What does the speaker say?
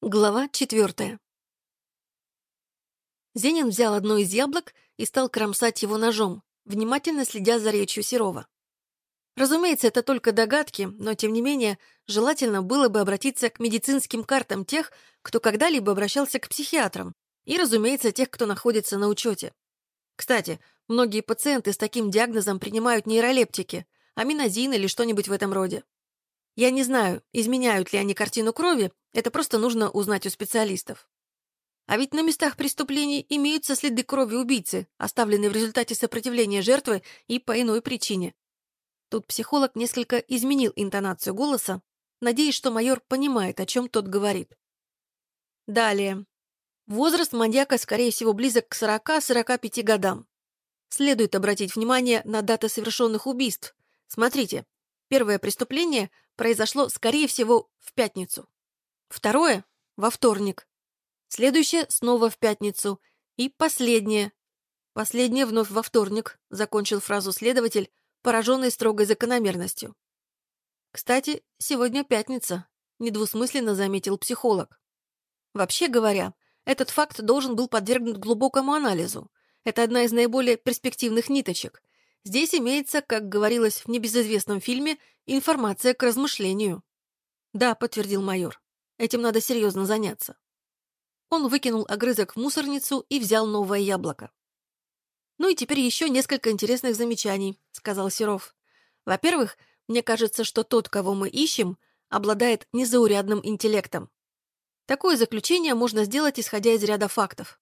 Глава четвертая. Зенин взял одно из яблок и стал кромсать его ножом, внимательно следя за речью Серова. Разумеется, это только догадки, но, тем не менее, желательно было бы обратиться к медицинским картам тех, кто когда-либо обращался к психиатрам, и, разумеется, тех, кто находится на учете. Кстати, многие пациенты с таким диагнозом принимают нейролептики, аминозин или что-нибудь в этом роде. Я не знаю, изменяют ли они картину крови, это просто нужно узнать у специалистов. А ведь на местах преступлений имеются следы крови убийцы, оставленные в результате сопротивления жертвы и по иной причине. Тут психолог несколько изменил интонацию голоса, надеясь, что майор понимает, о чем тот говорит. Далее. Возраст маньяка, скорее всего, близок к 40-45 годам. Следует обратить внимание на даты совершенных убийств. Смотрите, первое преступление произошло, скорее всего, в пятницу. Второе — во вторник. Следующее — снова в пятницу. И последнее. Последнее вновь во вторник, закончил фразу следователь, пораженный строгой закономерностью. Кстати, сегодня пятница, недвусмысленно заметил психолог. Вообще говоря, этот факт должен был подвергнут глубокому анализу. Это одна из наиболее перспективных ниточек. Здесь имеется, как говорилось в небезызвестном фильме, информация к размышлению. «Да», — подтвердил майор, — «этим надо серьезно заняться». Он выкинул огрызок в мусорницу и взял новое яблоко. «Ну и теперь еще несколько интересных замечаний», — сказал Серов. «Во-первых, мне кажется, что тот, кого мы ищем, обладает незаурядным интеллектом. Такое заключение можно сделать, исходя из ряда фактов.